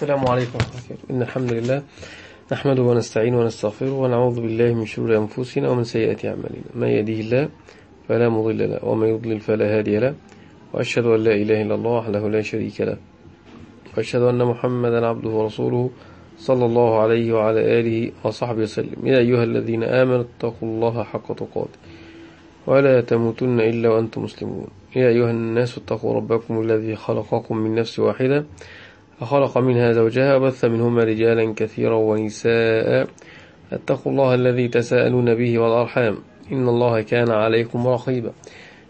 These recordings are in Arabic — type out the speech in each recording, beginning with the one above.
السلام عليكم. ورحمة الله وبركاته إن الحمد لله نحمده ونستعين ونستغفره ونعوذ بالله من شرور أنفسنا ومن سيئات أعمالنا. من يهده الله فلا مضل له ومن يضلل فلا هادي له وأشهد أن لا إله إلا الله وحده لا شريك له وأشهد أن محمدا عبده ورسوله صلى الله عليه وعلى آله وصحبه وسلم. يا أيها الذين آمنوا اتقوا الله حق تقاته ولا تموتن إلا وأنتم مسلمون. يا أيها الناس اتقوا ربكم الذي خلقكم من نفس واحدة فخلق منها زوجها وبث منهما رجالا كثيرا ونساء. اتقوا الله الذي تساءلون به والأرحام. إن الله كان عليكم رقيبا.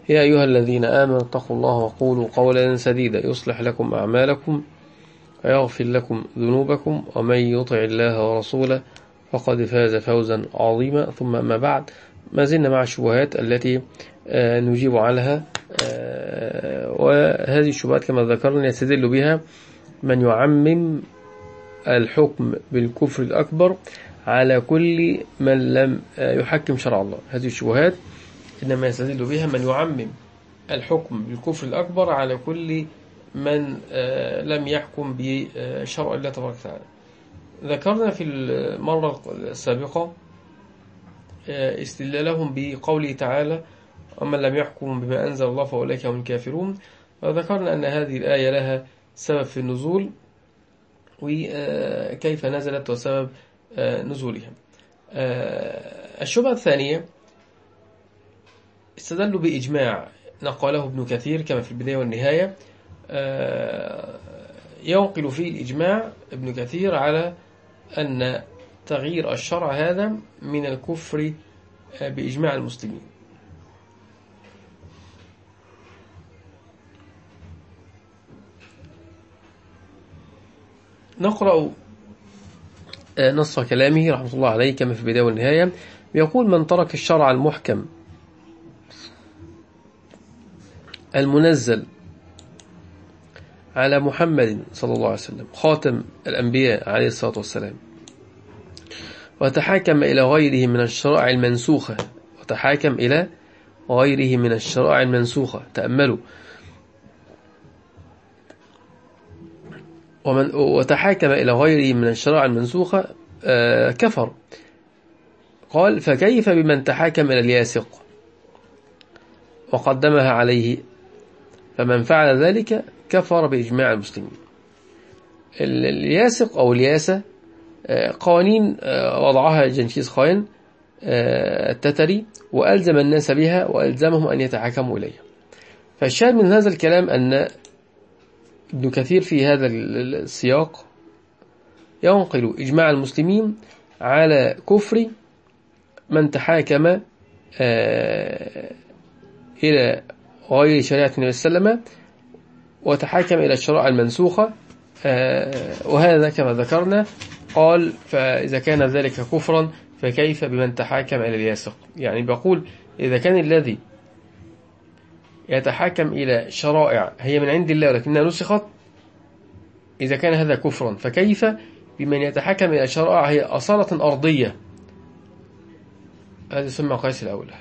يا أيها الذين آمنوا اتقوا الله وقولوا قولا سديدا. يصلح لكم أعمالكم ويغفر لكم ذنوبكم ومن يطع الله ورسوله فقد فاز فوزا عظيما. ثم ما بعد ما زلنا مع الشبهات التي نجيب عنها وهذه الشبهات كما ذكرنا يستدل بها من يعمم الحكم بالكفر الأكبر على كل من لم يحكم شرع الله. هذه الشبهات إنما يستدل بها من يعمم الحكم بالكفر الأكبر على كل من لم يحكم بشرع الله تبارك وتعالى. ذكرنا في المرة السابقة استدلالهم بقوله تعالى ومن لم يحكم بما أنزل الله فأولئك هم الكافرون وذكرنا أن هذه الآية لها سبب في النزول وكيف نزلت وسبب نزولها الشبهة الثانية استدلوا بإجماع نقله ابن كثير كما في البداية والنهاية. ينقل فيه الإجماع ابن كثير على أن تغيير الشرع هذا من الكفر بإجماع المسلمين. نقرأ نص كلامه رحمة الله عليه كما في البداية والنهاية. يقول من ترك الشرع المحكم المنزل على محمد صلى الله عليه وسلم خاتم الأنبياء عليه الصلاة والسلام وتحاكم إلى غيره من الشرائع المنسوخة وتحاكم إلى غيره من الشرائع المنسوخة تأملوا ومن وتحاكم إلى غيره من الشرائع المنسوخة كفر. قال فكيف بمن تحاكم إلى الياسق؟ وقدمها عليه. فمن فعل ذلك كفر بإجماع المسلمين. الياسق أو الياسة قوانين وضعها جنكيز خان التتري وألزم الناس بها وألزمهم أن يتحكموا إليها. فالشاهد من هذا الكلام أن ابن كثير في هذا السياق ينقل إجماع المسلمين على كفر من تحاكم إلى غير شريعة النبي صلى الله عليه وسلم وتحاكم إلى الشرائع المنسوخة وهذا كما ذكرنا قال فإذا كان ذلك كفرا فكيف بمن تحاكم إلى الياسق؟ يعني بقول إذا كان الذي يتحاكم إلى شرائع هي من عند الله ولكنها نسخت. إذا كان هذا كفرا فكيف بمن يتحكم إلى شرائع هي أصالة أرضية؟ هذا يسمى قياس الأولى.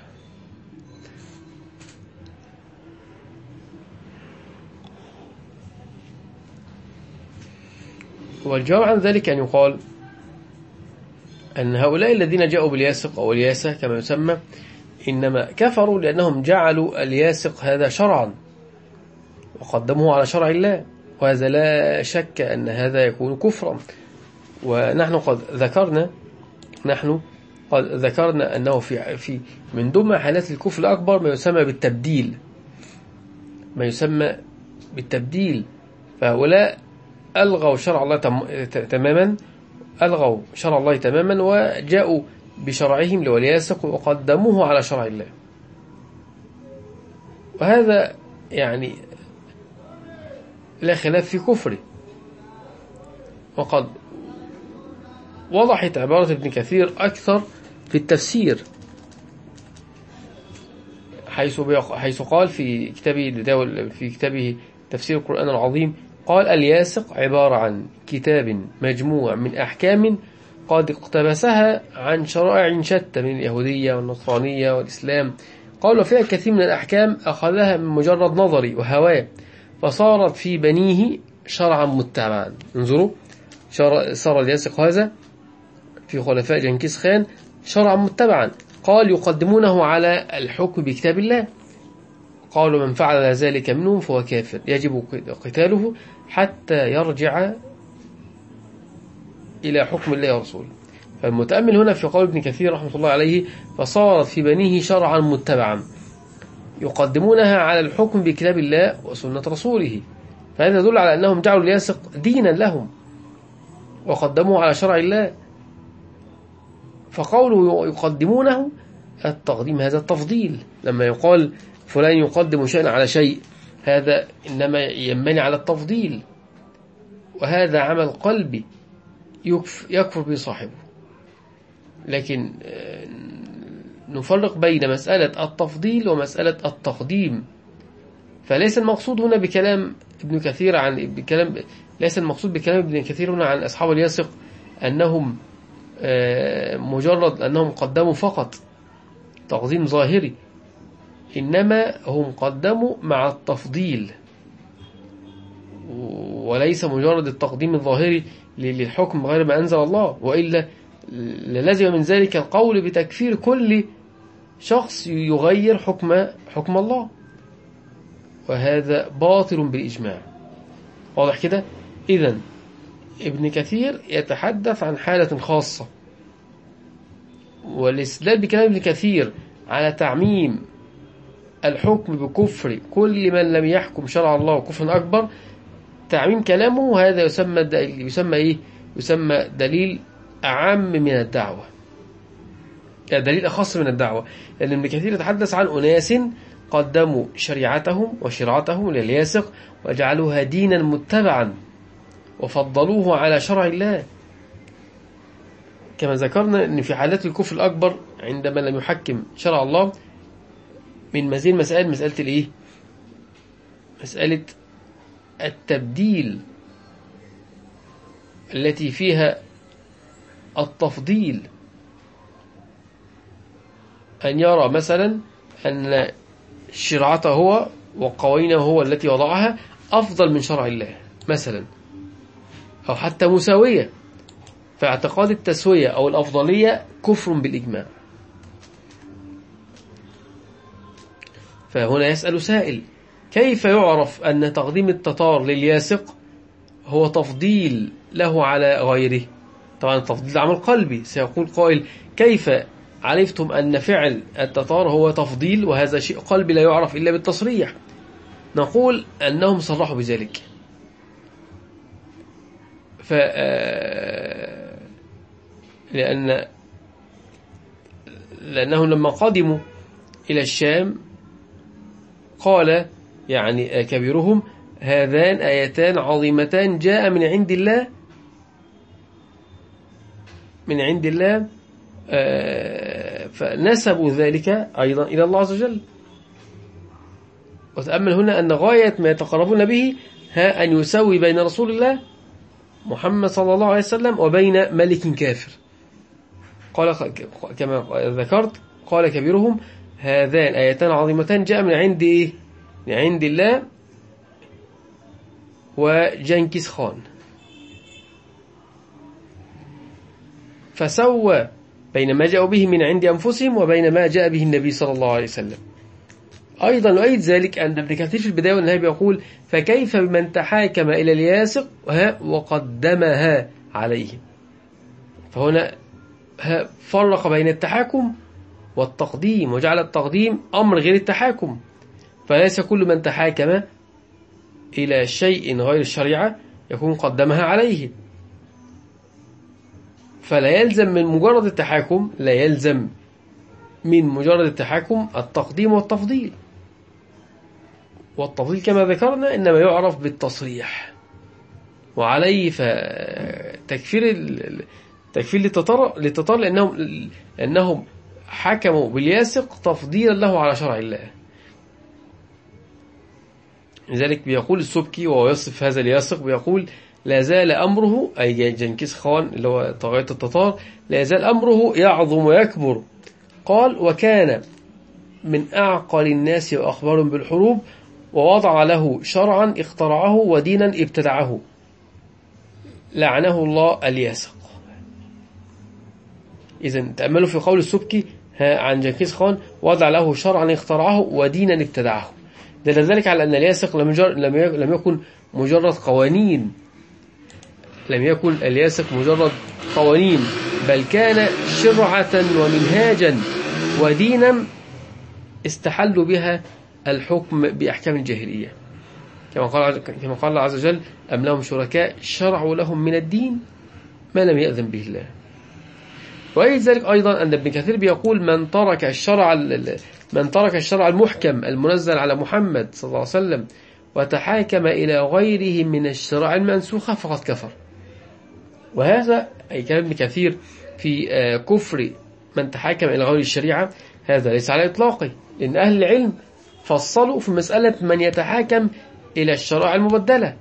والجواب عن ذلك أن يقال أن هؤلاء الذين جاءوا بالياسق أو الياسة كما يسمى إنما كفروا لأنهم جعلوا الياسق هذا شرعا. وقدموه على شرع الله. وهذا لا شك أن هذا يكون كفرا. ونحن قد ذكرنا نحن قد ذكرنا أنه في في من ضمن حالات الكفر الأكبر ما يسمى بالتبديل. ما يسمى بالتبديل. فهؤلاء ألغوا شرع الله تماما. ألغوا شرع الله تماما. وجاءوا بشرعهم لولياسق وقدموه على شرع الله. وهذا يعني لا خلاف في كفره. وقد وضحت عبارة ابن كثير أكثر في التفسير حيث حيث قال في كتابه في كتابه تفسير القرآن العظيم قال الياسق عبارة عن كتاب مجموع من أحكام قد اقتبسها عن شرائع شتى من اليهودية والنصرانية والإسلام. قال فيها كثير من الأحكام أخذها من مجرد نظري وهواه فصارت في بنيه شرعا متبعا. انظروا صار الياسق هذا في خلفاء جنكيز خان شرعا متبعا. قال يقدمونه على الحكم بكتاب الله. قالوا من فعل ذلك منهم فهو كافر. يجب قتاله حتى يرجع إلى حكم الله ورسوله. فالمتأمل هنا في قول ابن كثير رحمة الله عليه فصارت في بنيه شرعا متبعا يقدمونها على الحكم بكتاب الله وسنة رسوله. فهذا يدل على أنهم جعلوا الياسق دينا لهم وقدموه على شرع الله. فقوله يقدمونه التقديم هذا التفضيل. لما يقال فلان يقدم شيئا على شيء هذا إنما ينبني على التفضيل. وهذا عمل قلبي. يكفر به صاحبه. لكن آه، نفرق بين مسألة التفضيل ومسألة التقديم. فليس المقصود هنا بكلام ابن كثير عن بكلام ليس المقصود بكلام ابن كثير هنا عن أصحاب الياسق أنهم آه، مجرد أنهم قدموا فقط تقديم ظاهري إنما هم قدموا مع التفضيل. وليس مجرد التقديم الظاهري للحكم غير ما أنزل الله وإلا لازم من ذلك القول بتكفير كل شخص يغير حكم حكم الله. وهذا باطل بالإجماع. واضح كده؟ إذا ابن كثير يتحدث عن حالة خاصة. والاستدلال بكلام ابن كثير على تعميم الحكم بكفر كل من لم يحكم شرع الله كفر أكبر تعميم كلامه هذا يسمى يسمى إيه؟ يسمى دليل أعم من الدعوة يعني دليل أخص من الدعوة لأن ابن كثير يتحدث عن أناس قدموا شريعتهم وشرعتهم للياسق وجعلوها دينا متبعا وفضلوه على شرع الله كما ذكرنا أن في حالات الكفر الأكبر عندما لم يحكم شرع الله من مزيد مسائل مسألة الإيه؟ مسألة التبديل التي فيها التفضيل. أن يرى مثلا أن شرعته هو وقوانينه هو التي وضعها أفضل من شرع الله مثلا. أو حتى مساوية. فاعتقاد التسوية أو الأفضلية كفر بالإجماع. فهنا يسأل سائل كيف يعرف أن تقديم التتار للياسق هو تفضيل له على غيره؟ طبعا التفضيل عمل قلبي سيقول قائل كيف عرفتم أن فعل التتار هو تفضيل وهذا شيء قلبي لا يعرف إلا بالتصريح؟ نقول أنهم صرحوا بذلك. ف آه، لأن لأنهم لما قدموا إلى الشام قال يعني كبيرهم هذان آيتان عظيمتان جاء من عند الله من عند الله آه، فنسبوا ذلك أيضا إلى الله عز وجل وتأمل هنا أن غاية ما يتقربون به ها أن يسوي بين رسول الله محمد صلى الله عليه وسلم وبين ملك كافر قال كما ذكرت قال كبيرهم هذان آيتان عظيمتان جاء من عند إيه؟ عند الله وجنكيز خان. فسوى بين ما جاءوا به من عند أنفسهم وبين ما جاء به النبي صلى الله عليه وسلم. أيضا نؤيد ذلك أن ابن كثير في البداية والنهاية بيقول فكيف بمن تحاكم إلى الياسق وقدمها عليه؟ فهنا فرق بين التحاكم والتقديم وجعل التقديم أمر غير التحاكم. فليس كل من تحاكم إلى شيء غير الشريعة يكون قدمها عليه. فلا يلزم من مجرد التحاكم لا يلزم من مجرد التحاكم التقديم والتفضيل. والتفضيل كما ذكرنا إنما يعرف بالتصريح. وعليه فتكفير تكفير للتطار لأنهم, لأنهم حكموا بالياسق تفضيلا له على شرع الله. لذلك بيقول السبكي وهو يصف هذا الياسق بيقول لا زال أمره أي جنكيز خان اللي هو طاغية التتار لا زال أمره يعظم ويكبر. قال وكان من أعقل الناس وأخبار بالحروب ووضع له شرعا اخترعه ودينا ابتدعه. لعنه الله الياسق إذا تأملوا في قول السبكي عن جنكيز خان وضع له شرعا اخترعه ودينا ابتدعه. دل ذلك على أن الياسق لم يكن مجرد قوانين. لم يكن الياسق مجرد قوانين بل كان شرعة ومنهاجا ودينا استحلوا بها الحكم بأحكام الجاهلية. كما قال كما قال الله عز وجل أم لهم شركاء شرعوا لهم من الدين ما لم يأذن به الله. وأي ذلك أيضا أن ابن كثير بيقول من ترك الشرع من ترك الشرع المحكم المنزل على محمد صلى الله عليه وسلم وتحاكم إلى غيره من الشرع المنسوخة فقد كفر. وهذا أي كلام ابن كثير في آه، كفر من تحاكم إلى غير الشريعة هذا ليس على إطلاقه. لأن أهل العلم فصلوا في مسألة من يتحاكم إلى الشرائع المبدلة.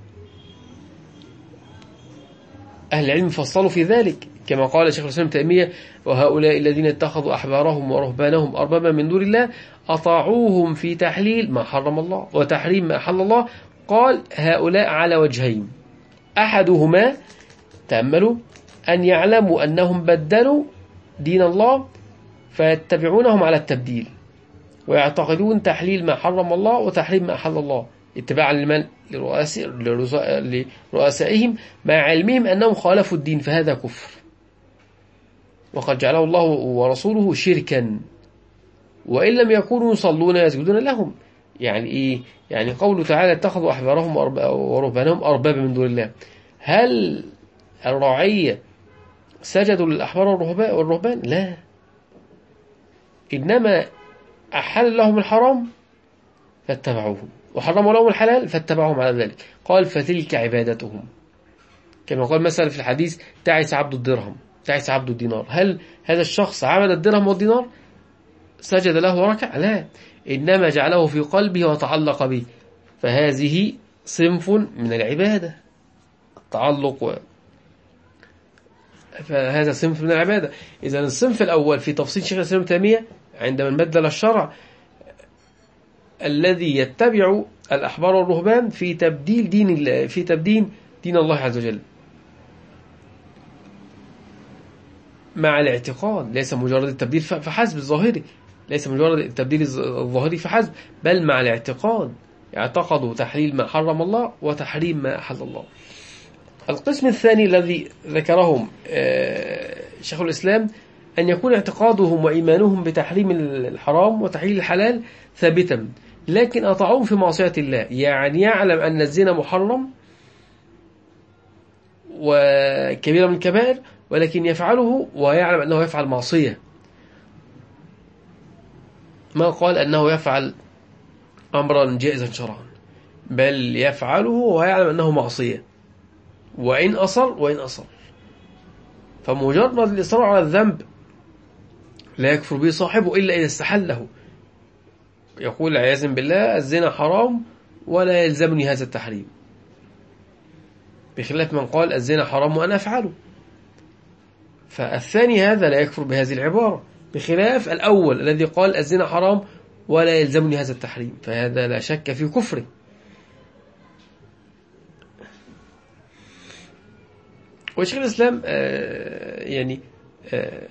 أهل العلم فصلوا في ذلك. كما قال شيخ الإسلام تيمية وهؤلاء الذين اتخذوا أحبارهم ورهبانهم أربابا من دون الله أطاعوهم في تحليل ما حرم الله وتحريم ما أحل الله. قال هؤلاء على وجهين. أحدهما تأملوا أن يعلموا أنهم بدلوا دين الله فيتبعونهم على التبديل ويعتقدون تحليل ما حرم الله وتحريم ما أحل الله اتباعا لمن؟ لرؤسائهم مع علمهم أنهم خالفوا الدين فهذا كفر. وقد جعله الله ورسوله شركا. وإن لم يكونوا يصلون يسجدون لهم. يعني إيه؟ يعني قوله تعالى اتخذوا أحبارهم ورهبانهم أربابا من دون الله. هل الرعية سجدوا للأحبار والرهبان؟ لا. إنما أحل لهم الحرام فاتبعوهم وحرموا لهم الحلال فاتبعوهم على ذلك. قال فتلك عبادتهم. كما قال مثلا في الحديث تعس عبد الدرهم. تعس عبد الدينار هل هذا الشخص عبد الدرهم والدينار؟ سجد له وركع لا. إنما جعله في قلبه وتعلق به. فهذه صنف من العبادة. التعلق و... فهذا صنف من العبادة. إذا الصنف الأول في تفصيل شيخ الإسلام تيمية عندما بدل الشرع الذي يتبع الأحبار والرهبان في تبديل دين الله في تبديل دين الله عز وجل. مع الاعتقاد ليس مجرد التبديل فحسب الظاهري. ليس مجرد التبديل الظاهري فحسب بل مع الاعتقاد. اعتقدوا تحليل ما حرم الله وتحريم ما أحل الله. القسم الثاني الذي ذكرهم آه، شيخ الإسلام أن يكون اعتقادهم وإيمانهم بتحريم الحرام وتحليل الحلال ثابتا. لكن أطاعوهم في معصية الله. يعني يعلم أن الزنا محرم وكبيرة من الكبائر ولكن يفعله ويعلم أنه يفعل معصية. ما قال أنه يفعل أمرا جائزا شرعا بل يفعله ويعلم أنه معصية. وإن أصر وإن أصر. فمجرد الإصرار على الذنب لا يكفر به صاحبه إلا إذا استحله. يقول عياذا بالله الزنا حرام ولا يلزمني هذا التحريم. بخلاف من قال الزنا حرام وأنا أفعله. فالثاني هذا لا يكفر بهذه العبارة. بخلاف الأول الذي قال الزنا حرام ولا يلزمني هذا التحريم. فهذا لا شك في كفره. وشيخ الإسلام آه، يعني آه،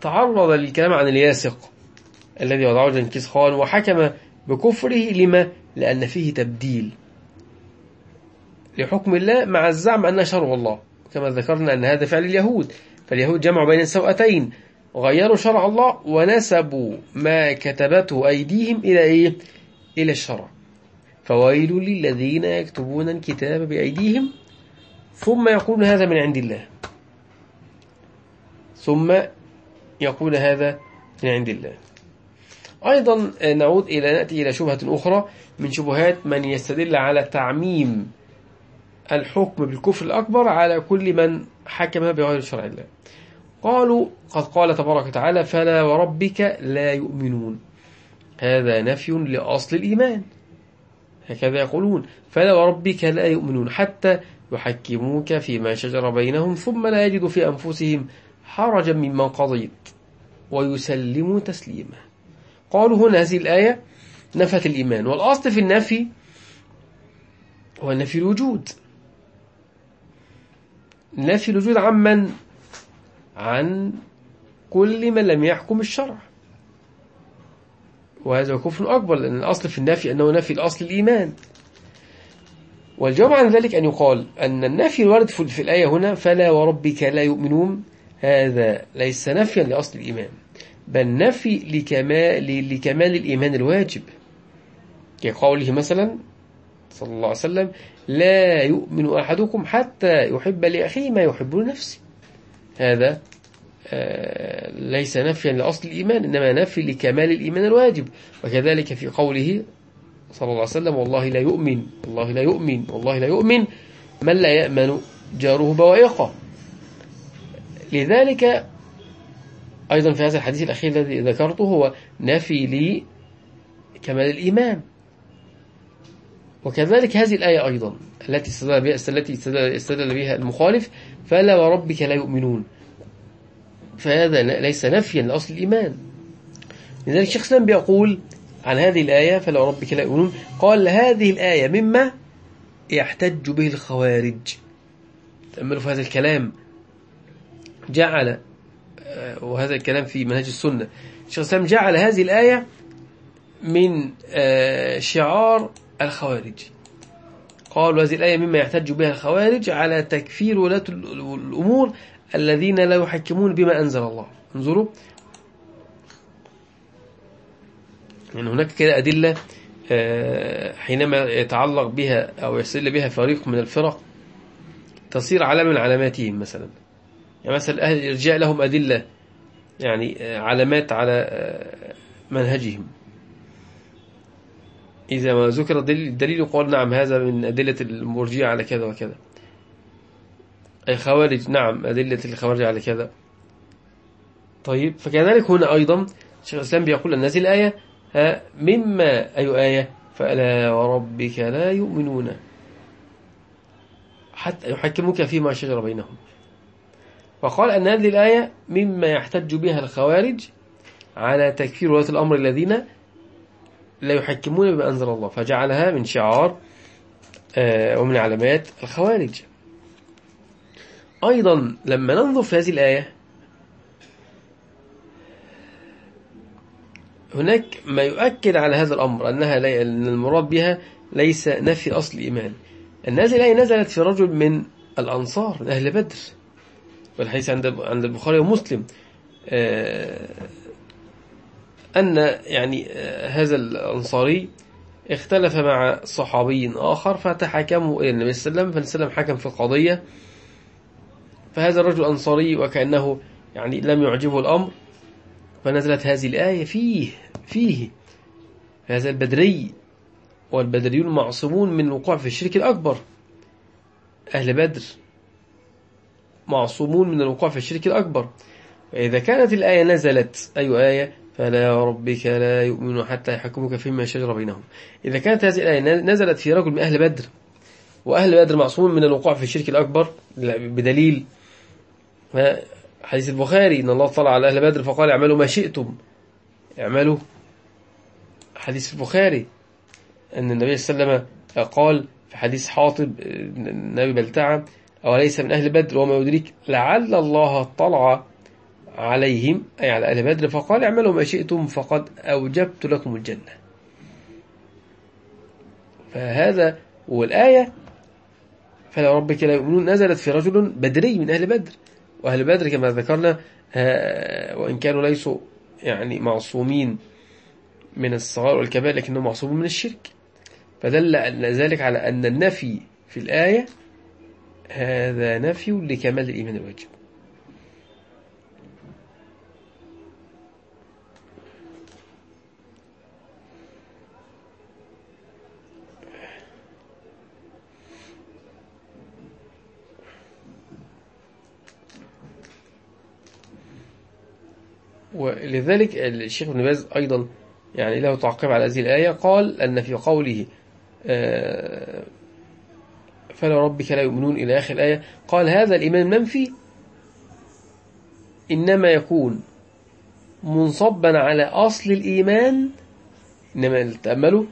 تعرض للكلام عن الياسق الذي وضعه جنكيز خان وحكم بكفره لما؟ لأن فيه تبديل. لحكم الله مع الزعم أن شرع الله. كما ذكرنا أن هذا فعل اليهود. فاليهود جمعوا بين السوأتين غيروا شرع الله ونسبوا ما كتبته أيديهم إلى إيه؟ إلى الشرع. فويل للذين يكتبون الكتاب بأيديهم. ثم يقولون هذا من عند الله. ثم يقول هذا من عند الله. أيضا نعود إلى نأتي إلى شبهة أخرى من شبهات من يستدل على تعميم الحكم بالكفر الأكبر على كل من حكم بغير شرع الله. قالوا قد قال تبارك وتعالى فلا وربك لا يؤمنون. هذا نفي لأصل الإيمان. هكذا يقولون فلا وربك لا يؤمنون. حتى يحكموك فيما شجر بينهم ثم لا يجدوا في أنفسهم حرجا مما قضيت. ويسلموا تسليما. قالوا هنا هذه الآية نفت الإيمان. والأصل في النفي هو نفي الوجود. نفي الوجود عمن عن كل من لم يحكم الشرع. وهذا كفر أكبر لأن الأصل في النفي أنه نفي الأصل الإيمان. والجواب عن ذلك أن يقال أن النفي الوارد في الآية هنا فلا وربك لا يؤمنون هذا ليس نفيا لأصل الإيمان بل نفي لكمال, لكمال الإيمان الواجب. كقوله مثلا صلى الله عليه وسلم لا يؤمن أحدكم حتى يحب لأخيه ما يحب لنفسه. هذا آه، ليس نفيا لأصل الإيمان إنما نفي لكمال الإيمان الواجب. وكذلك في قوله صلى الله عليه وسلم والله لا يؤمن والله لا يؤمن والله لا يؤمن من لا يأمن جاره بوائقه. لذلك أيضا في هذا الحديث الأخير الذي ذكرته هو نفي لكمال الإيمان. وكذلك هذه الآية أيضا التي استدل بها التي استدل بها المخالف فلا وربك لا يؤمنون. فهذا ليس نفيا لأصل الإيمان. لذلك الشيخ سلام بيقول عن هذه الآية فلا وربك لا يؤمنون قال هذه الآية مما يحتج به الخوارج. تأملوا في هذا الكلام. جعل آه، وهذا الكلام في منهج السنة. الشيخ سلام جعل هذه الآية من آه، شعار الخوارج. قال هذه الآية مما يحتج بها الخوارج على تكفير ولاة الأمور الذين لا يحكمون بما أنزل الله. انظروا. يعني هناك كده أدلة آه، حينما يتعلق بها أو يستدل بها فريق من الفرق تصير علامة من علاماتهم مثلا. يعني مثلا أهل الإرجاء لهم أدلة يعني آه، علامات على آه، منهجهم. إذا ما ذكر الدليل يقال نعم هذا من أدلة المرجية على كذا وكذا. الخوارج نعم أدلة الخوارج على كذا. طيب فكذلك هنا أيضا الشيخ الإسلام بيقول أن هذه الآية مما أي آية؟ فألا وربك لا يؤمنون. حتى يحكموك فيما شجر بينهم. وقال أن هذه الآية مما يحتج بها الخوارج على تكفير ولاة الأمر الذين لا يحكمون بما أنزل الله فجعلها من شعار آه، ومن علامات الخوارج. أيضا لما ننظر في هذه الآية هناك ما يؤكد على هذا الأمر أنها أن المراد بها ليس نفي أصل الإيمان. أن هذه الآية نزلت في رجل من الأنصار من أهل بدر. والحديث عند عند البخاري ومسلم آه، أن يعني آه، هذا الأنصاري اختلف مع صحابي آخر فتحكموا إلى النبي صلى الله عليه وسلم فالنبي صلى الله عليه وسلم حكم في القضية. فهذا الرجل أنصاري وكأنه يعني لم يعجبه الأمر فنزلت هذه الآية فيه فيه هذا البدري والبدريون معصومون من الوقوع في الشرك الأكبر. أهل بدر معصومون من الوقوع في الشرك الأكبر. فإذا كانت الآية نزلت أي آية؟ فلا ربك لا يؤمن حتى يحكمك فيما شجر بينهم. إذا كانت هذه الآية نزلت في رجل من أهل بدر وأهل بدر معصومون من الوقوع في الشرك الأكبر بدليل حديث البخاري إن الله طلع على أهل بدر فقال اعملوا ما شئتم. اعملوا. حديث البخاري أن النبي صلى الله عليه وسلم قال في حديث حاطب النبي بلتعة أوليس من أهل بدر وما يدريك؟ لعل الله طلع عليهم أي على أهل بدر فقال اعملوا ما شئتم فقد أوجبت لكم الجنة. فهذا والآية فلا ربك لا يؤمنون. نزلت في رجل بدري من أهل بدر. وأهل بدر كما ذكرنا وإن كانوا ليسوا يعني معصومين من الصغار والكبائر لكنهم معصومون من الشرك. فدل ذلك على أن النفي في الآية هذا نفي لكمال الإيمان الواجب ولذلك الشيخ ابن باز أيضا يعني له تعقيب على هذه الآية قال أن في قوله آه، فلا ربك لا يؤمنون إلى آخر الآية قال هذا الإيمان المنفي إنما يكون منصبا على أصل الإيمان إنما تأملوا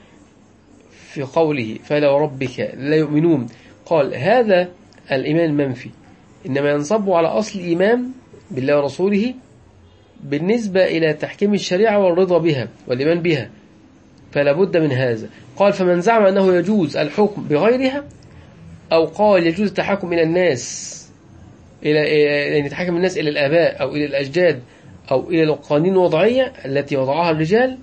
في قوله فلا ربك لا يؤمنون. قال هذا الإيمان المنفي إنما ينصب على أصل الإيمان بالله ورسوله بالنسبة إلى تحكيم الشريعة والرضا بها والإيمان بها فلا بد من هذا. قال فمن زعم أنه يجوز الحكم بغيرها أو قال يجوز التحكم إلى الناس إلى أن يتحكم الناس إلى الآباء أو إلى الأجداد أو إلى القوانين الوضعية التي وضعها الرجال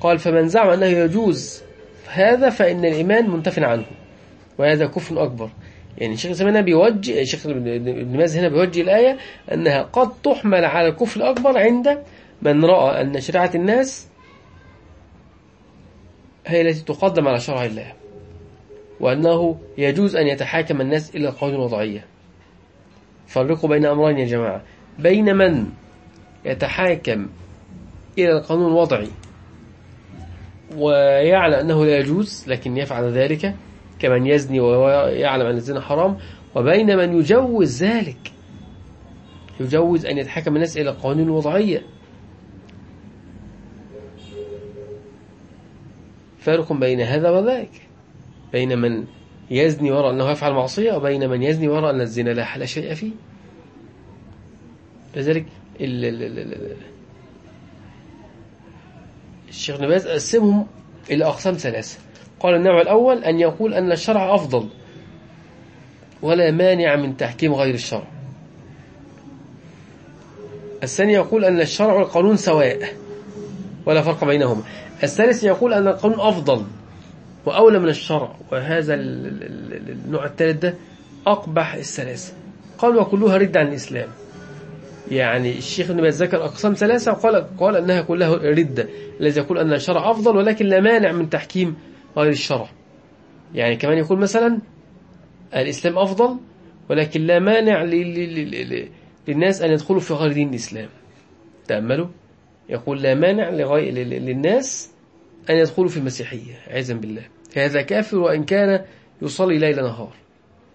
قال فمن زعم أنه يجوز هذا فإن الإيمان منتف عنه وهذا كفر أكبر. يعني الشيخ الإسلام بيوجه الشيخ ابن ماز هنا بيوجه الآية أنها قد تحمل على الكفر الأكبر عند من رأى أن شريعة الناس هي التي تقدم على شرع الله وأنه يجوز أن يتحاكم الناس إلى القوانين الوضعية. فرقوا بين أمرين يا جماعة. بين من يتحاكم إلى القانون الوضعي ويعلم أنه لا يجوز لكن يفعل ذلك كمن يزني ويعلم أن الزنا حرام وبين من يجوز ذلك. يجوز أن يتحكم الناس إلى القوانين الوضعية فارق بين هذا وذاك. بين من يزني وراء أنه يفعل معصية وبين من يزني وراء أن الزنا لا حل شيء فيه. لذلك الشيخ نباز قسمهم إلى أقسام ثلاثة. قال النوع الأول أن يقول أن الشرع أفضل ولا مانع من تحكيم غير الشرع. الثاني يقول أن الشرع والقانون سواء ولا فرق بينهما. الثالث يقول أن القانون أفضل وأولى من الشرع وهذا النوع الثالث ده أقبح الثلاثة. قال وكلها رد عن الإسلام. يعني الشيخ ابن باز ذكر أقسام ثلاثة وقال قال أنها كلها ردة. الذي يقول أن الشرع أفضل ولكن لا مانع من تحكيم غير الشرع. يعني كمان يقول مثلا الإسلام أفضل ولكن لا مانع للناس أن يدخلوا في غير دين الإسلام. تأملوا؟ يقول لا مانع للناس أن يدخلوا في المسيحية عزا بالله. هذا كافر وإن كان يصلي ليل نهار.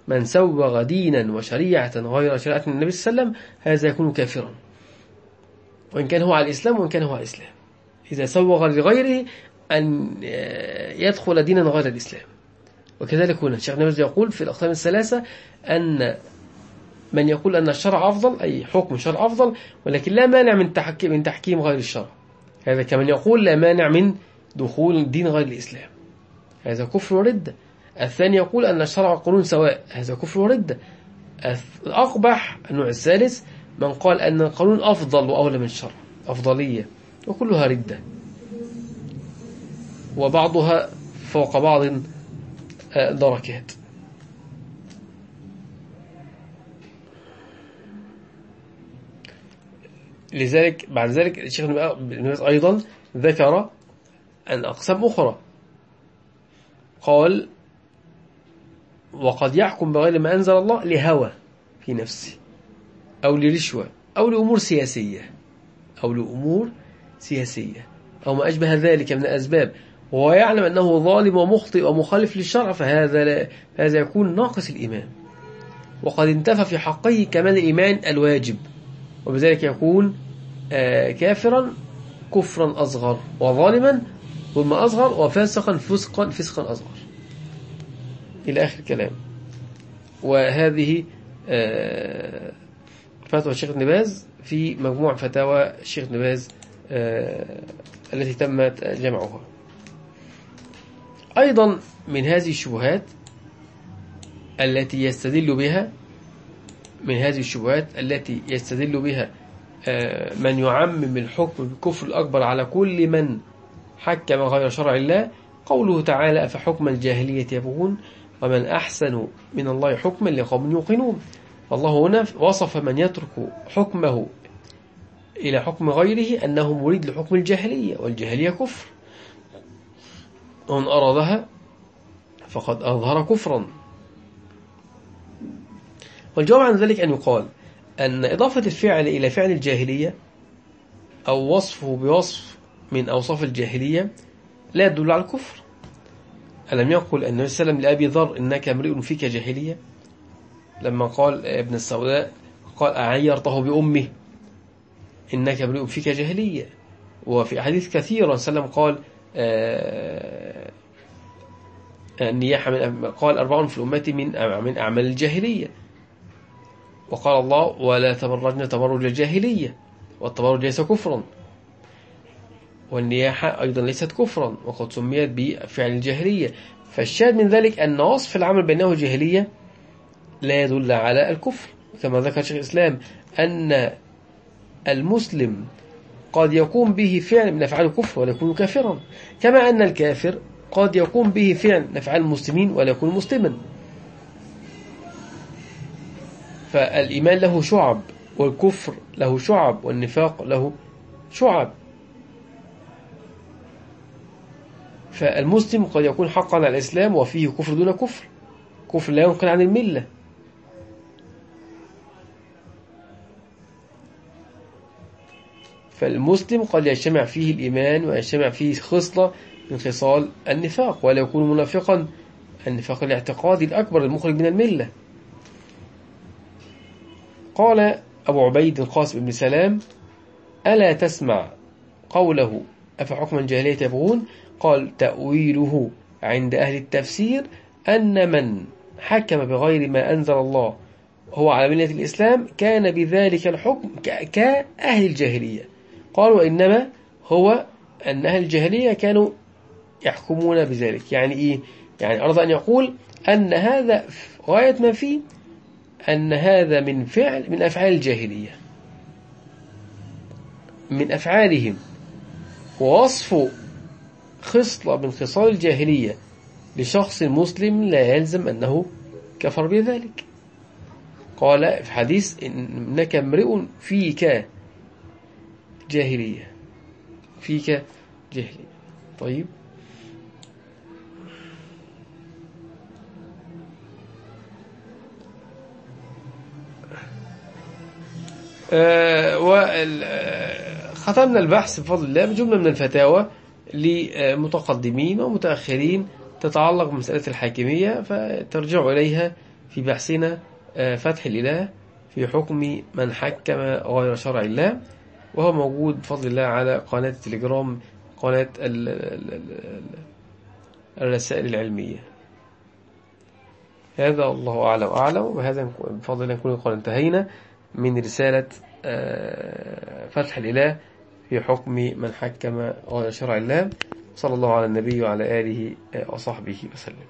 من سوغ دينا وشريعة غير شريعة النبي صلى الله عليه وسلم هذا يكون كافرا. وإن كان هو على الإسلام وإن كان هو على الإسلام. إذا سوغ لغيره أن يدخل دينا غير الإسلام. وكذلك هنا الشيخ نبي يقول في الأقسام الثلاثة أن من يقول أن الشرع أفضل أي حكم الشرع أفضل ولكن لا مانع من تحكيم, من تحكيم غير الشرع. هذا كمن يقول لا مانع من دخول دين غير الإسلام. هذا كفر وردة الثاني يقول أن الشرع والقانون سواء. هذا كفر وردة الأقبح النوع الثالث من قال أن القانون أفضل وأولى من الشرع. أفضلية. وكلها ردة. وبعضها فوق بعض آه، دركات. لذلك بعد ذلك الشيخ ابن أيضا ذكر أن أقسام أخرى. قال وقد يحكم بغير ما أنزل الله لهوى في نفسه أو لرشوة أو لأمور سياسية أو لأمور سياسية أو ما أشبه ذلك من الأسباب وهو يعلم أنه ظالم ومخطئ ومخالف للشرع فهذا لا هذا يكون ناقص الإيمان. وقد انتفى في حقه كمال الإيمان الواجب وبذلك يكون آه، كافرا كفرا أصغر وظالما ظلم أصغر وفاسقا فسقا فسقا أصغر. إلى آخر الكلام. وهذه آه، فتوى الشيخ نباز في مجموع فتاوى الشيخ نباز آه، التي تمت جمعها. أيضا من هذه الشبهات التي يستدل بها من هذه الشبهات التي يستدل بها آه، من يعمم الحكم بالكفر الأكبر على كل من حكم غير شرع الله. قوله تعالى أفحكم الجاهلية يبغون؟ ومن أحسن من الله حكما لقوم يوقنون. الله هنا وصف من يترك حكمه إلى حكم غيره أنه مريد لحكم الجاهلية والجاهلية كفر. ومن أرادها فقد أظهر كفرا. والجواب عن ذلك أن يقال أن إضافة الفعل إلى فعل الجاهلية أو وصفه بوصف من أوصاف الجاهلية لا يدل على الكفر. ألم يقل النبي صلى الله عليه وسلم لأبي ذر إنك امرئ فيك جاهلية؟ لما قال ابن السوداء قال أعيرته بأمه إنك امرئ فيك جاهلية. وفي أحاديث كثيرة سلم قال النياحة من قال أربع في الأمة من من أعمال الجاهلية. وقال الله ولا تبرجن تبرج الجاهلية والتبرج ليس كفرا. والنياحة أيضا ليست كفرا وقد سميت بفعل الجاهلية. فالشاهد من ذلك أن وصف العمل بأنه جاهلية لا يدل على الكفر. كما ذكر شيخ الإسلام أن المسلم قد يقوم به فعل من أفعال الكفر ولا يكون كافرا. كما أن الكافر قد يقوم به فعل من أفعال المسلمين ولا يكون مسلما. فالإيمان له شعب والكفر له شعب والنفاق له شعب. فالمسلم قد يكون حقا على الإسلام وفيه كفر دون كفر. كفر لا ينقل عن الملة. فالمسلم قد يجتمع فيه الإيمان ويجتمع فيه خصلة من خصال النفاق ولا يكون منافقا. النفاق الاعتقادي الأكبر المخرج من الملة. قال أبو عبيد القاسم بن سلام ألا تسمع قوله أفحكم الجاهلية يبغون؟ قال تأويله عند أهل التفسير أن من حكم بغير ما أنزل الله هو على ملة الإسلام كان بذلك الحكم كأهل الجاهلية. قال وإنما هو أن أهل الجاهلية كانوا يحكمون بذلك. يعني إيه؟ يعني أرضى أن يقول أن هذا غاية ما فيه أن هذا من فعل من أفعال الجاهلية. من أفعالهم. ووصف خصلة من خصال الجاهلية لشخص مسلم لا يلزم أنه كفر بذلك. قال في حديث إنك امرئ فيك جاهلية. فيك جاهلية طيب. آه وختمنا البحث بفضل الله بجملة من الفتاوى لمتقدمين ومتأخرين تتعلق بمسألة الحاكمية فترجع إليها في بحثنا فتح الإله في حكم من حكم غير شرع الله. وهو موجود بفضل الله على قناة التليجرام قناة الرسائل العلمية. هذا الله أعلم وأعلم وهذا بفضل الله نكون قد انتهينا من رسالة فتح الإله في حكم من حكم غير شرع الله. صلى الله على النبي وعلى آله وصحبه وسلم.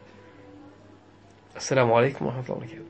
السلام عليكم ورحمة الله وبركاته.